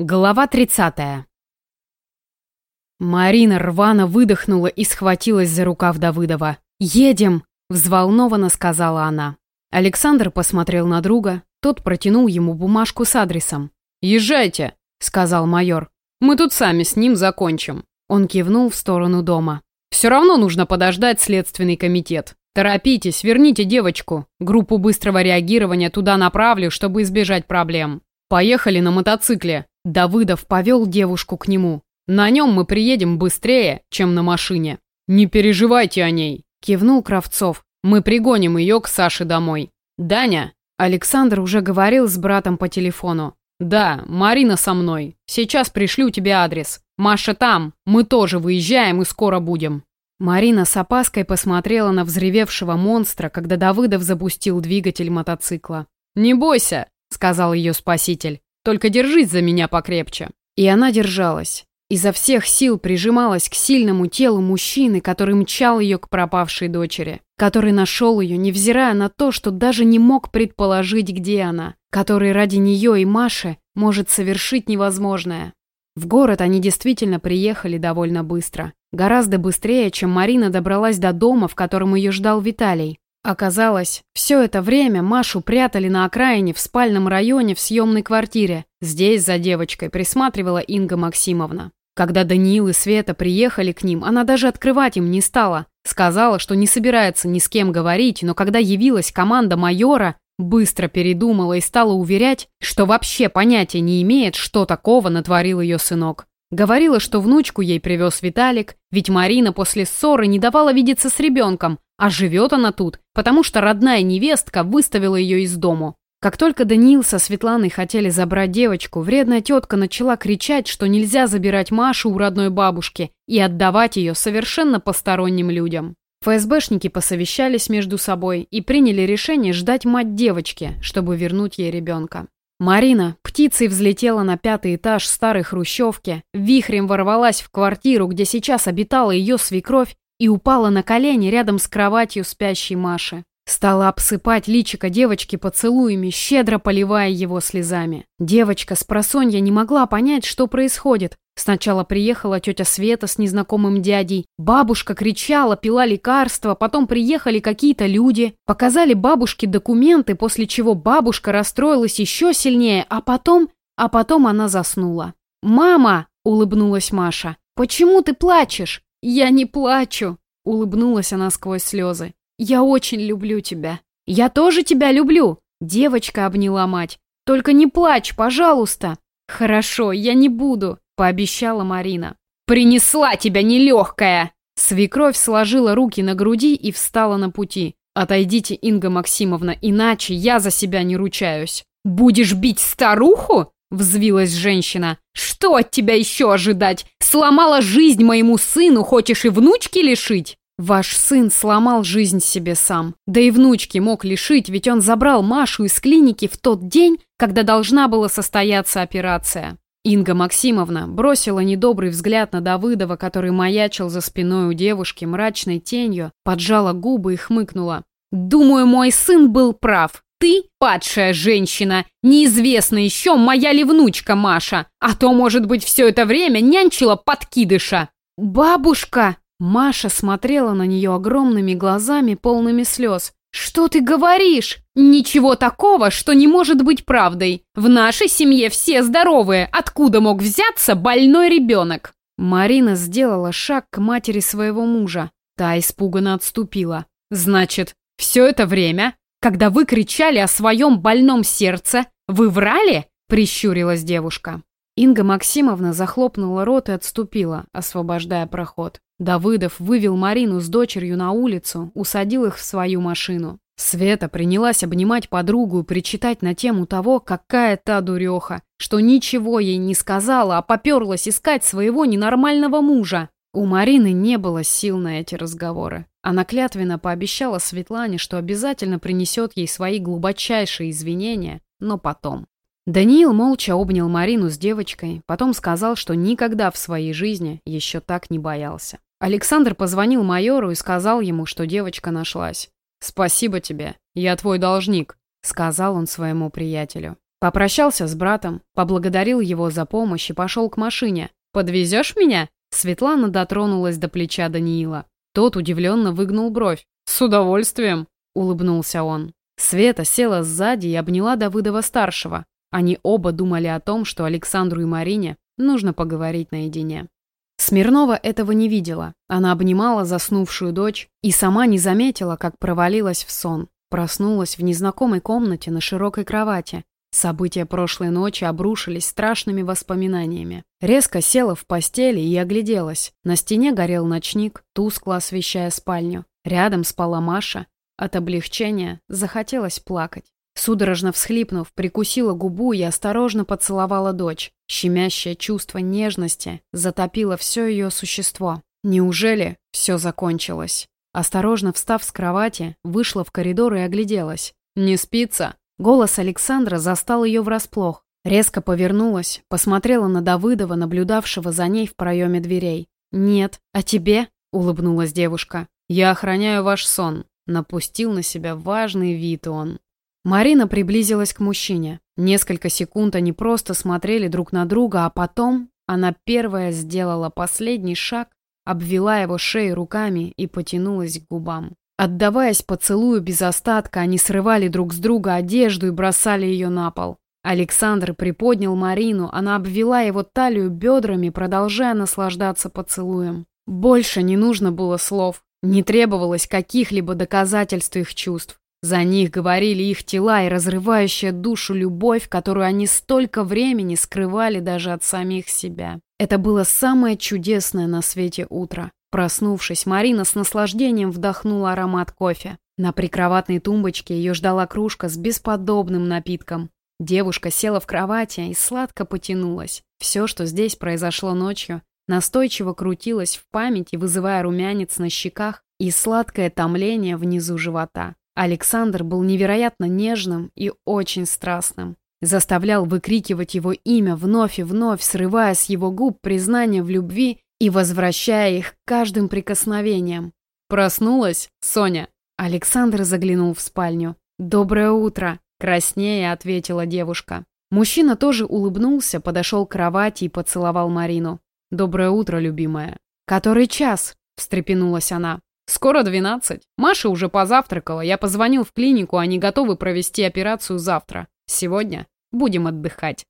Глава 30. Марина рвано выдохнула и схватилась за рукав Давыдова. «Едем!» – взволнованно сказала она. Александр посмотрел на друга, тот протянул ему бумажку с адресом. «Езжайте!» – сказал майор. «Мы тут сами с ним закончим». Он кивнул в сторону дома. «Все равно нужно подождать следственный комитет. Торопитесь, верните девочку. Группу быстрого реагирования туда направлю, чтобы избежать проблем. Поехали на мотоцикле. Давыдов повел девушку к нему. «На нем мы приедем быстрее, чем на машине. Не переживайте о ней», – кивнул Кравцов. «Мы пригоним ее к Саше домой. Даня?» Александр уже говорил с братом по телефону. «Да, Марина со мной. Сейчас пришлю тебе адрес. Маша там. Мы тоже выезжаем и скоро будем». Марина с опаской посмотрела на взревевшего монстра, когда Давыдов запустил двигатель мотоцикла. «Не бойся», — сказал ее спаситель. Только держись за меня покрепче». И она держалась. Изо всех сил прижималась к сильному телу мужчины, который мчал ее к пропавшей дочери, который нашел ее, невзирая на то, что даже не мог предположить, где она, который ради нее и Маши может совершить невозможное. В город они действительно приехали довольно быстро. Гораздо быстрее, чем Марина добралась до дома, в котором ее ждал Виталий. Оказалось, все это время Машу прятали на окраине в спальном районе в съемной квартире. Здесь за девочкой присматривала Инга Максимовна. Когда Даниил и Света приехали к ним, она даже открывать им не стала. Сказала, что не собирается ни с кем говорить, но когда явилась команда майора, быстро передумала и стала уверять, что вообще понятия не имеет, что такого натворил ее сынок. Говорила, что внучку ей привез Виталик, ведь Марина после ссоры не давала видеться с ребенком, а живет она тут, потому что родная невестка выставила ее из дому. Как только Даниил со Светланой хотели забрать девочку, вредная тетка начала кричать, что нельзя забирать Машу у родной бабушки и отдавать ее совершенно посторонним людям. ФСБшники посовещались между собой и приняли решение ждать мать девочки, чтобы вернуть ей ребенка. Марина птицей взлетела на пятый этаж старой хрущевки, вихрем ворвалась в квартиру, где сейчас обитала ее свекровь, и упала на колени рядом с кроватью спящей Маши. Стала обсыпать личико девочки поцелуями, щедро поливая его слезами. Девочка с просонья не могла понять, что происходит. Сначала приехала тетя Света с незнакомым дядей. Бабушка кричала, пила лекарства, потом приехали какие-то люди. Показали бабушке документы, после чего бабушка расстроилась еще сильнее, а потом... А потом она заснула. «Мама!» — улыбнулась Маша. «Почему ты плачешь?» «Я не плачу!» — улыбнулась она сквозь слезы. «Я очень люблю тебя». «Я тоже тебя люблю!» — девочка обняла мать. «Только не плачь, пожалуйста!» «Хорошо, я не буду», — пообещала Марина. «Принесла тебя нелегкая!» Свекровь сложила руки на груди и встала на пути. «Отойдите, Инга Максимовна, иначе я за себя не ручаюсь». «Будешь бить старуху?» — взвилась женщина. «Что от тебя еще ожидать? Сломала жизнь моему сыну, хочешь и внучки лишить?» Ваш сын сломал жизнь себе сам. Да и внучки мог лишить, ведь он забрал Машу из клиники в тот день, когда должна была состояться операция. Инга Максимовна бросила недобрый взгляд на Давыдова, который маячил за спиной у девушки мрачной тенью, поджала губы и хмыкнула. «Думаю, мой сын был прав. Ты падшая женщина. Неизвестно еще, моя ли внучка Маша. А то, может быть, все это время нянчила подкидыша». «Бабушка!» Маша смотрела на нее огромными глазами, полными слез. «Что ты говоришь? Ничего такого, что не может быть правдой. В нашей семье все здоровые. Откуда мог взяться больной ребенок?» Марина сделала шаг к матери своего мужа. Та испуганно отступила. «Значит, все это время, когда вы кричали о своем больном сердце, вы врали?» Прищурилась девушка. Инга Максимовна захлопнула рот и отступила, освобождая проход. Давыдов вывел Марину с дочерью на улицу, усадил их в свою машину. Света принялась обнимать подругу и причитать на тему того, какая та дуреха, что ничего ей не сказала, а поперлась искать своего ненормального мужа. У Марины не было сил на эти разговоры. Она клятвенно пообещала Светлане, что обязательно принесет ей свои глубочайшие извинения, но потом. Даниил молча обнял Марину с девочкой, потом сказал, что никогда в своей жизни еще так не боялся. Александр позвонил майору и сказал ему, что девочка нашлась. «Спасибо тебе, я твой должник», — сказал он своему приятелю. Попрощался с братом, поблагодарил его за помощь и пошел к машине. «Подвезешь меня?» Светлана дотронулась до плеча Даниила. Тот удивленно выгнул бровь. «С удовольствием!» — улыбнулся он. Света села сзади и обняла Давыдова-старшего. Они оба думали о том, что Александру и Марине нужно поговорить наедине. Смирнова этого не видела. Она обнимала заснувшую дочь и сама не заметила, как провалилась в сон. Проснулась в незнакомой комнате на широкой кровати. События прошлой ночи обрушились страшными воспоминаниями. Резко села в постели и огляделась. На стене горел ночник, тускло освещая спальню. Рядом спала Маша. От облегчения захотелось плакать. Судорожно всхлипнув, прикусила губу и осторожно поцеловала дочь. Щемящее чувство нежности затопило все ее существо. Неужели все закончилось? Осторожно встав с кровати, вышла в коридор и огляделась. «Не спится?» Голос Александра застал ее врасплох. Резко повернулась, посмотрела на Давыдова, наблюдавшего за ней в проеме дверей. «Нет, а тебе?» — улыбнулась девушка. «Я охраняю ваш сон», — напустил на себя важный вид он. Марина приблизилась к мужчине. Несколько секунд они просто смотрели друг на друга, а потом она первая сделала последний шаг, обвела его шею руками и потянулась к губам. Отдаваясь поцелую без остатка, они срывали друг с друга одежду и бросали ее на пол. Александр приподнял Марину, она обвела его талию бедрами, продолжая наслаждаться поцелуем. Больше не нужно было слов, не требовалось каких-либо доказательств их чувств. За них говорили их тела и разрывающая душу любовь, которую они столько времени скрывали даже от самих себя. Это было самое чудесное на свете утро. Проснувшись, Марина с наслаждением вдохнула аромат кофе. На прикроватной тумбочке ее ждала кружка с бесподобным напитком. Девушка села в кровати и сладко потянулась. Все, что здесь произошло ночью, настойчиво крутилось в памяти, вызывая румянец на щеках и сладкое томление внизу живота. Александр был невероятно нежным и очень страстным. Заставлял выкрикивать его имя вновь и вновь, срывая с его губ признание в любви и возвращая их каждым прикосновением. «Проснулась, Соня?» Александр заглянул в спальню. «Доброе утро!» – краснее ответила девушка. Мужчина тоже улыбнулся, подошел к кровати и поцеловал Марину. «Доброе утро, любимая!» «Который час?» – встрепенулась она. «Скоро двенадцать. Маша уже позавтракала. Я позвонил в клинику, они готовы провести операцию завтра. Сегодня будем отдыхать».